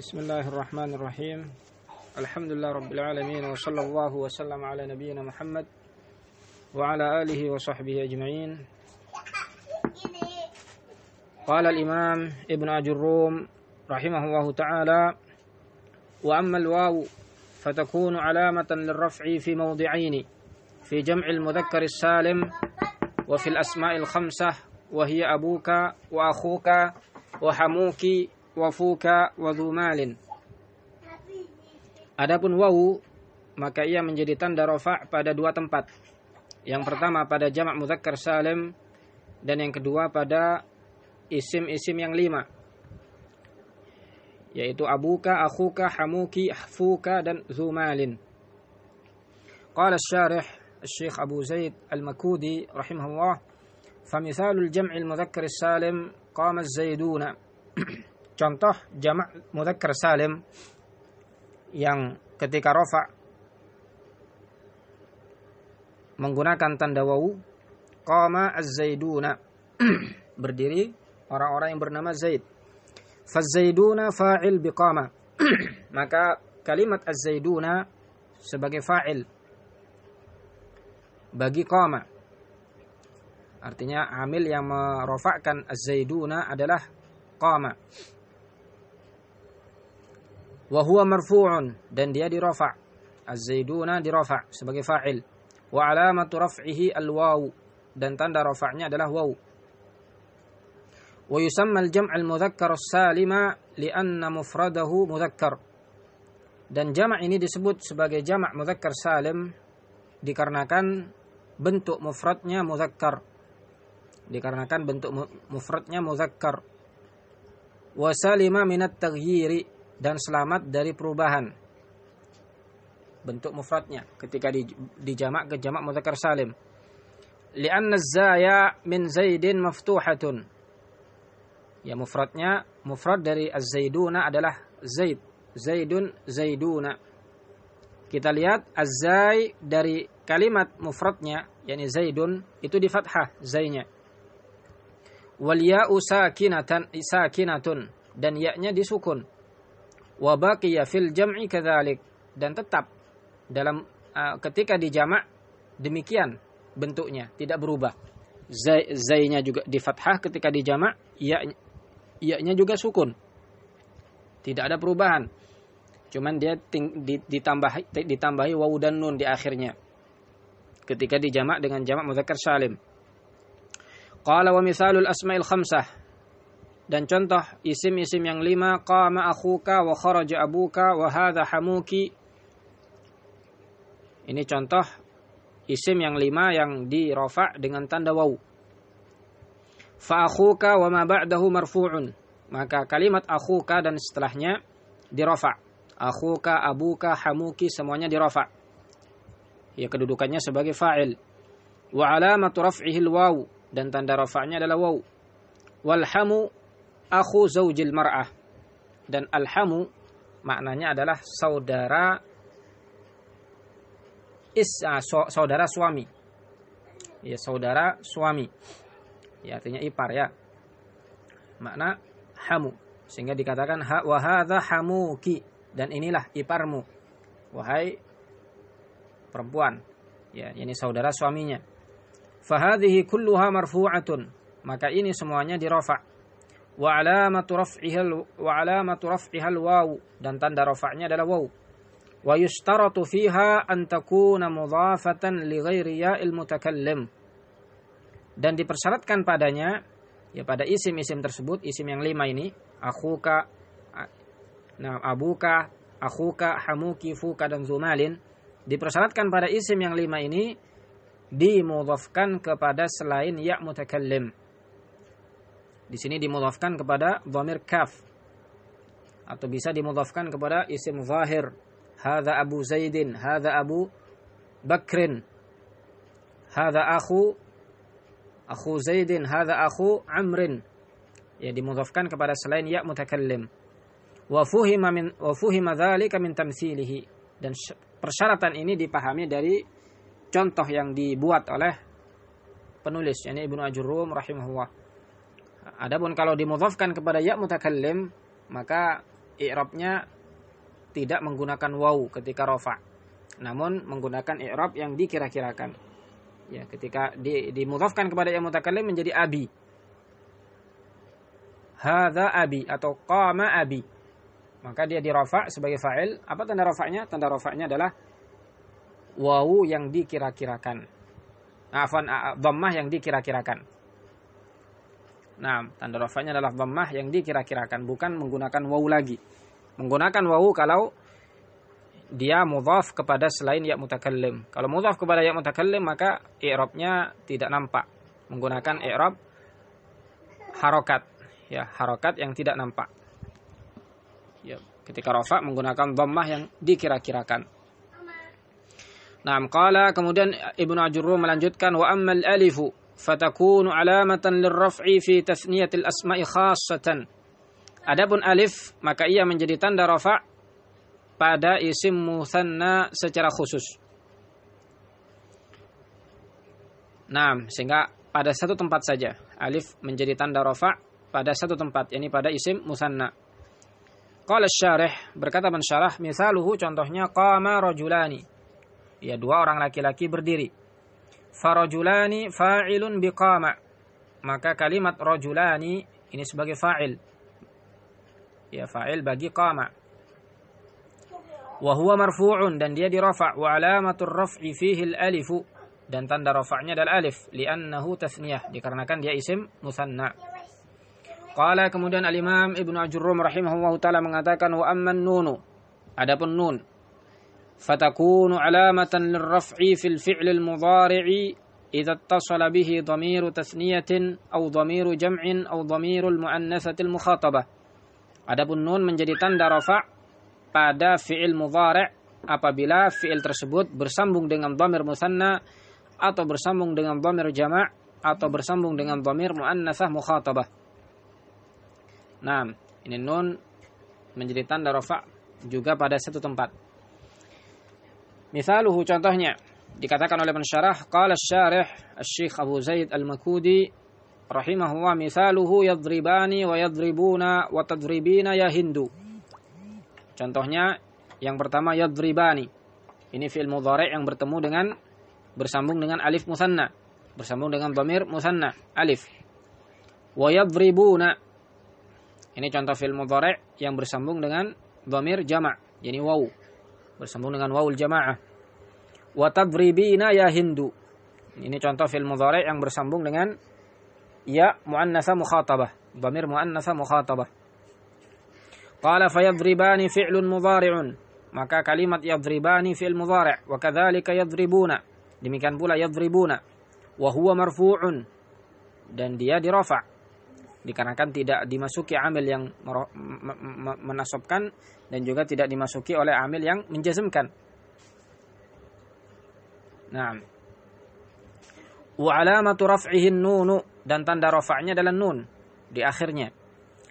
بسم الله الرحمن الرحيم. الحمد لله رب العالمين وصلى الله وسلم على نبينا محمد وعلى آله وصحبه أجمعين. قال الإمام ابن أجروم رحمه الله تعالى وأما الواو فتكون علامة للرفع في موضعين في جمع المذكر السالم وفي الأسماء الخمسة وهي أبوك وأخوك وحموك وفوك وذو مال Adapun wawu maka ia menjadi tanda rofa pada dua tempat. Yang pertama pada jamak mudzakkar salim dan yang kedua pada isim-isim yang lima yaitu abuka, akhuka, hamuki, ahfuka dan zumalin. Qala syarih Syekh Abu Zaid Al-Makudi rahimahullah فمثال الجمع المذكر السالم قام الزيدون contoh jamak mudzakkar salim yang ketika rofa menggunakan tanda wawu qama az-zaiduna berdiri orang-orang yang bernama Zaid. Faz-zaiduna fa'il biqama. Maka kalimat az-zaiduna sebagai fa'il bagi qama. Artinya amil yang merofakkan az-zaiduna adalah qama wa huwa marfu'un. Dan dia dirofa az-zaiduna dirofa sebagai fa'il. Wa alamatu raf'ihi al-waw dan tanda rafa'nya adalah waw wa yusamma al-jam' al-mudzakkar as-salima li'anna mufradahu mudzakkar dan jama' ini disebut sebagai jama' mudzakkar salim dikarenakan bentuk mufradnya mudzakkar dikarenakan bentuk mufradnya mudzakkar wa salima minat taghyiri dan selamat dari perubahan. Bentuk mufradnya ketika di, dijamak ke jamak mudzakkar salim. Li'anna zaya min zaidin maftuhatun. Ya mufradnya mufrad dari az-zaiduna adalah zaid. Zaidun zaiduna. Kita lihat az-zai dari kalimat mufradnya yakni zaidun itu di fathah zainya. Wal ya'u sakinatan sakinatun. Dan ya-nya disukun wa baqiya fil jam'i kadzalik. Dan tetap dalam uh, ketika dijamak demikian bentuknya tidak berubah. Zai zainya juga di fathah ketika dijamak ya ya-nya juga sukun. Tidak ada perubahan. Cuman dia ting, ditambah ditambahi wawu dan nun di akhirnya. Ketika dijamak dengan jamak mudzakkar salim. Qala wa misalul asma'il khamsah dan contoh isim-isim yang lima qama akhuka wa kharaja abuka wa hadha hamuki. Ini contoh isim yang lima yang dirofa dengan tanda waw. Fa akhuka wa ma ba'dahu marfu'un. Maka kalimat akhuka dan setelahnya dirofa. Akhuka abuka hamuki semuanya dirofa. Ya kedudukannya sebagai fa'il. Wa alamatu raf'ihi waw. Dan tanda rafa'nya adalah waw. Walhamu akhu zaujil mar'ah. Dan alhamu maknanya adalah saudara is uh, saudara suami. Ya saudara suami. Ya artinya ipar ya. Makna hamu. Sehingga dikatakan ha wa hadza hamuki. Dan inilah iparmu. Wahai perempuan. Ya ini saudara suaminya. Fahadhihi kulluha marfu'atun. Maka ini semuanya dirofa wa alamatu raf'iha wa alamatu raf'iha waw. Dan tanda rafa'nya adalah waw. Wa yushtaratu fiha an takuna mudhafatan li ghairi ya'il mutakallim. Dan dipersyaratkan padanya ya pada isim-isim tersebut isim yang lima ini akhuka nah abuka akhuka hamuki fuka dan zumalin dipersyaratkan pada isim yang lima ini dimudhafkan kepada selain ya mutakallim di sini dimudhafkan kepada dhamir kaf. Atau bisa dimudhafkan kepada isim zahir. Hadza Abu Zaidin hadza Abu Bakrin hadza akhu akhu Zaidin hadza akhu Amrin. Ya dimudhafkan kepada selain ya mutakallim. Wa fuhima min wa fuhima dzalika min tamtsilihi dan persyaratan ini dipahami dari contoh yang dibuat oleh penulis yakni Ibnu Ajurrum rahimahullah Adapun kalau dimudhafkan kepada ya mutakallim maka i'rabnya tidak menggunakan waw ketika rofa. Namun menggunakan i'rab yang dikira-kirakan. Ya, ketika di, dimudhafkan kepada yang mutakallim menjadi abi. Hadza abi atau qama abi. Maka dia dirofa sebagai fa'il. Apa tanda rofaknya? Tanda rofaknya adalah wawu yang dikira-kirakan. Afan dhammah yang dikira-kirakan. Nah, tanda rofaknya adalah dhammah yang dikira-kirakan, bukan menggunakan wawu lagi. Menggunakan wawu kalau dia mudhaf kepada selain ya mutakallim. Kalau mudhaf kepada ya mutakallim maka i'rabnya tidak nampak. Menggunakan i'rab harokat, ya harokat yang tidak nampak. Ya, ketika rafa menggunakan dhammah yang dikira-kirakan. Nah, qala kemudian Ibnu Ajurrum melanjutkan wa ammal alifu fatakunu alamatan lirraf'i fi tathniyatil asma'i khassatan. Adapun alif maka ia menjadi tanda rafa pada isim musanna secara khusus. Nah, sehingga pada satu tempat saja alif menjadi tanda rafa pada satu tempat, yakni pada isim musanna. Qala syarih berkata pensyarah misaluhu contohnya qama rajulani. Ya dua orang laki-laki berdiri. Farajulani fa'ilun biqama. Maka kalimat rajulani ini sebagai fa'il. Ya fa'il bagi qama. Wa huwa marfu'un dan dia dirafa' wa alamatur raf'i fihi al-alifu dan tanda rafa'nya adalah alif li'annahu tasniyah dikarenakan dia isim musanna. Qala kemudian al-Imam Ibnu Ajurrum rahimahullahu taala mengatakan wa amman nunu. Adapun nun fatakunu alamatan lirraf'i fil fi'lil mudhari'i idza ittasala bihi dhamiru tasniyatin aw dhamiru jam'in aw dhamirul muannatsatil mukhatabah. Adapun nun menjadi tanda rafa' pada fi'il mudhari' apabila fi'il tersebut bersambung dengan dhamir musanna atau bersambung dengan dhamir jama' atau bersambung dengan dhamir muannatsah mukhatabah. Nah, ini nun menjadi tanda rafa juga pada satu tempat. Misaluhu contohnya dikatakan oleh pensyarah qala syarih Syekh Abu Zaid Al-Makudi rahimahullah misaluhu yadribani wa yadribuna wa tadribina ya Hindu. Contohnya yang pertama yadribani. Ini fi'il mudhari' yang bertemu dengan bersambung dengan alif musanna, bersambung dengan dhamir musanna, alif. Wa yadribuna ini contoh fi'il mudhari' yang bersambung dengan dhamir jama', yakni waw. Bersambung dengan wawul jamaah. Wa tadribina ya Hindu. Ini contoh fi'il mudhari' yang bersambung dengan ya muannatsa mukhatabah, dhamir muannatsa mukhatabah. Qala fayadribani fi'lun mudhari'un. Maka kalimat yadribani fi'il mudhari' wa kadzalika yadribuna. Demikian pula yadribuna wa huwa marfu'un dan dia dirafa' dikarenakan tidak dimasuki amil yang menasabkan dan juga tidak dimasuki oleh amil yang menjazmkan. Nah. Wa alamatu raf'ihi nunu dan tanda rafa'nya adalah nun di akhirnya.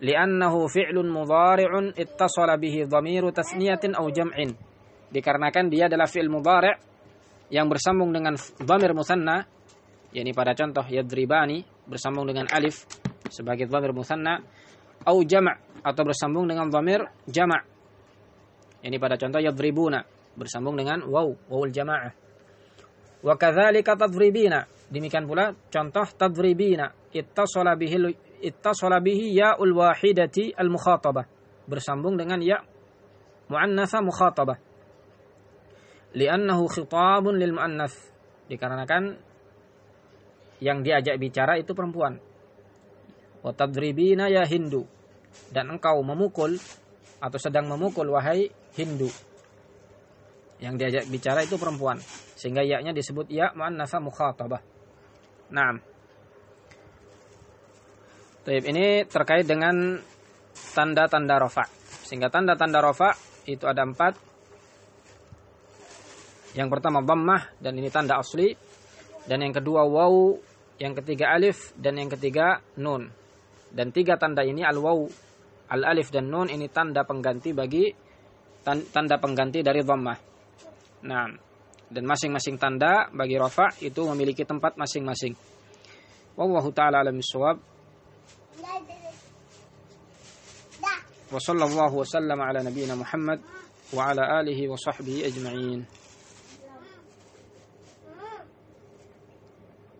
Li'annahu fi'lun mudhari'un ittasala bihi dhamiru tasniyatin aw jam'in. Dikarenakan dia adalah fi'il mudhari' yang bersambung dengan dhamir musanna yakni pada contoh yadribani bersambung dengan alif sebagai dhamir musanna au jama' atau bersambung dengan dhamir jama' ini pada contoh yadribuna bersambung dengan waw wawul jamaah wa kadzalika tadribina. Demikian pula contoh tadribina. Ittasala bihi ittasala bihi ya'ul wahidati al mukhatabah bersambung dengan ya muannatsa mukhatabah. Li'annahu khitabun lil muannats dikarenakan yang diajak bicara itu perempuan wa tadribina ya Hindu dan engkau memukul atau sedang memukul wahai Hindu yang diajak bicara itu perempuan sehingga yaknya disebut ya muannatsa mukhatabah. Naam. Taib ini terkait dengan tanda-tanda rofa. Sehingga tanda-tanda rofa itu ada empat. Yang pertama dhammah dan ini tanda asli. Dan yang kedua waw, yang ketiga alif dan yang ketiga nun. Dan tiga tanda ini al-waw, al-alif dan nun ini tanda pengganti bagi tanda pengganti dari dhammah. Nah, dan masing-masing tanda bagi rafa itu memiliki tempat masing-masing. Wallahu taala alam bisawab. Wa sallallahu wa sallama ala nabiyyina Muhammad wa ala alihi wa sahbihi ajma'in.